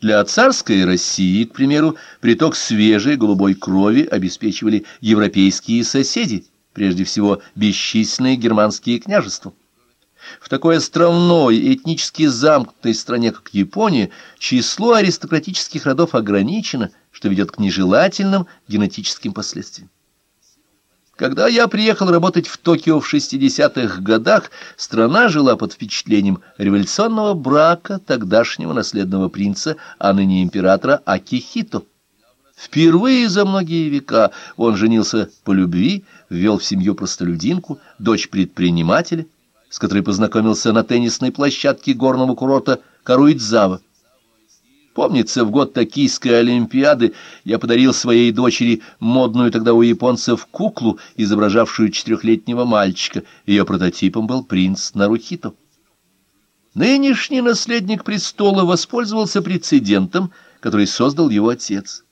Для царской России, к примеру, приток свежей голубой крови обеспечивали европейские соседи, прежде всего бесчисленные германские княжества. В такой островной, этнически замкнутой стране, как Япония, число аристократических родов ограничено, что ведет к нежелательным генетическим последствиям. Когда я приехал работать в Токио в 60-х годах, страна жила под впечатлением революционного брака тогдашнего наследного принца, а ныне императора Акихито. Впервые за многие века он женился по любви, ввел в семью простолюдинку, дочь предпринимателя, с которой познакомился на теннисной площадке горного курорта Каруидзава. Помнится, в год Токийской Олимпиады я подарил своей дочери модную тогда у японцев куклу, изображавшую четырехлетнего мальчика. Ее прототипом был принц Нарухито. Нынешний наследник престола воспользовался прецедентом, который создал его отец.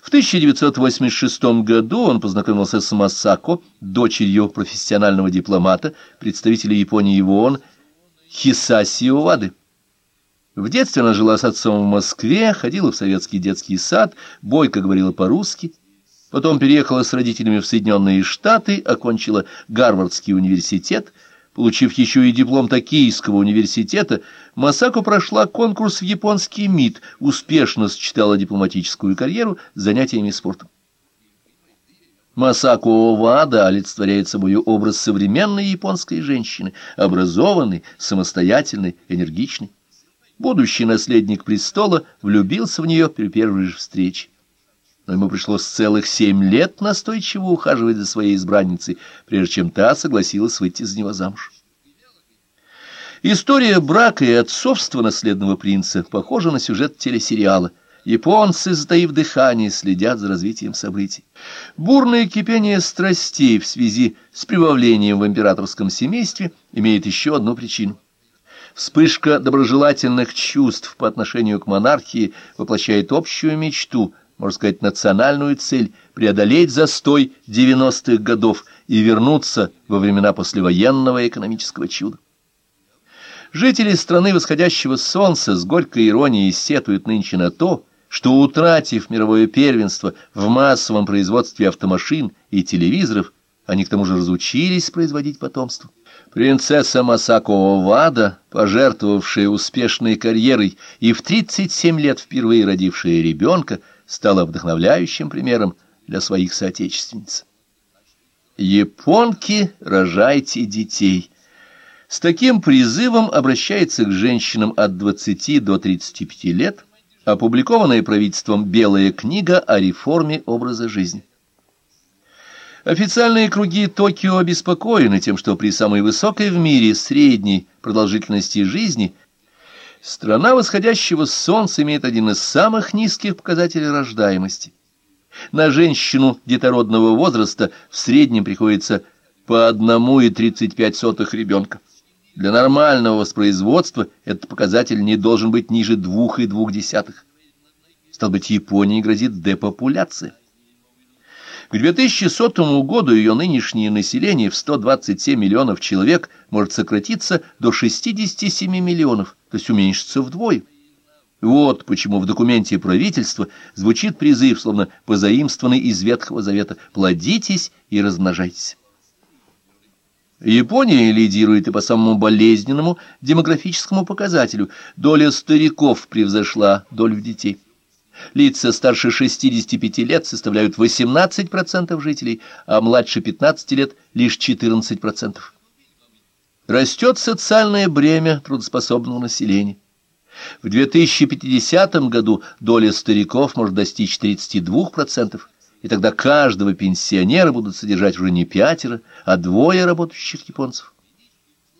В 1986 году он познакомился с Масако, дочерью профессионального дипломата, представителя Японии в ООН Хисаси Овады. В детстве она жила с отцом в Москве, ходила в советский детский сад, бойко говорила по-русски. Потом переехала с родителями в Соединенные Штаты, окончила Гарвардский университет. Получив еще и диплом Токийского университета, Масако прошла конкурс в японский МИД, успешно сочетала дипломатическую карьеру с занятиями спортом. Масако Овада олицетворяет собой образ современной японской женщины, образованной, самостоятельной, энергичной будущий наследник престола влюбился в нее при первой же встрече. Но ему пришлось целых семь лет настойчиво ухаживать за своей избранницей, прежде чем та согласилась выйти за него замуж. История брака и отцовства наследного принца похожа на сюжет телесериала. Японцы, затаив дыхание, следят за развитием событий. Бурное кипение страстей в связи с прибавлением в императорском семействе имеет еще одну причину – Вспышка доброжелательных чувств по отношению к монархии воплощает общую мечту, можно сказать, национальную цель – преодолеть застой 90-х годов и вернуться во времена послевоенного экономического чуда. Жители страны восходящего солнца с горькой иронией сетуют нынче на то, что, утратив мировое первенство в массовом производстве автомашин и телевизоров, они к тому же разучились производить потомство. Принцесса Масако Овада, пожертвовавшая успешной карьерой и в 37 лет впервые родившая ребенка, стала вдохновляющим примером для своих соотечественниц. «Японки, рожайте детей!» С таким призывом обращается к женщинам от 20 до 35 лет опубликованная правительством «Белая книга о реформе образа жизни». Официальные круги Токио обеспокоены тем, что при самой высокой в мире средней продолжительности жизни страна восходящего солнца имеет один из самых низких показателей рождаемости. На женщину детородного возраста в среднем приходится по 1,35 ребенка. Для нормального воспроизводства этот показатель не должен быть ниже 2,2. Стал быть, Японии грозит депопуляция. К 2100 году ее нынешнее население в 127 миллионов человек может сократиться до 67 миллионов, то есть уменьшиться вдвое. Вот почему в документе правительства звучит призыв, словно позаимствованный из Ветхого Завета «плодитесь и размножайтесь». Япония лидирует и по самому болезненному демографическому показателю. Доля стариков превзошла долю детей. Лица старше 65 лет составляют 18% жителей, а младше 15 лет лишь 14%. Растет социальное бремя трудоспособного населения. В 2050 году доля стариков может достичь 32%, и тогда каждого пенсионера будут содержать уже не пятеро, а двое работающих японцев.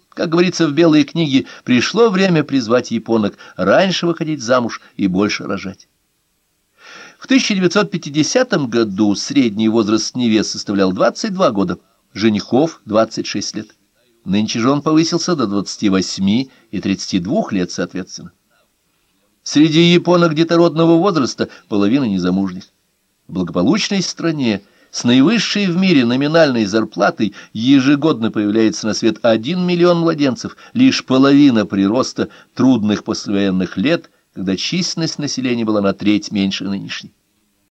Как говорится в Белой книге, пришло время призвать японок раньше выходить замуж и больше рожать. В 1950 году средний возраст невест составлял 22 года, женихов – 26 лет. Нынче же он повысился до 28 и 32 лет, соответственно. Среди японок детородного возраста половина незамужних. В благополучной стране с наивысшей в мире номинальной зарплатой ежегодно появляется на свет 1 миллион младенцев, лишь половина прироста трудных послевоенных лет – когда численность населения была на треть меньше нынешней.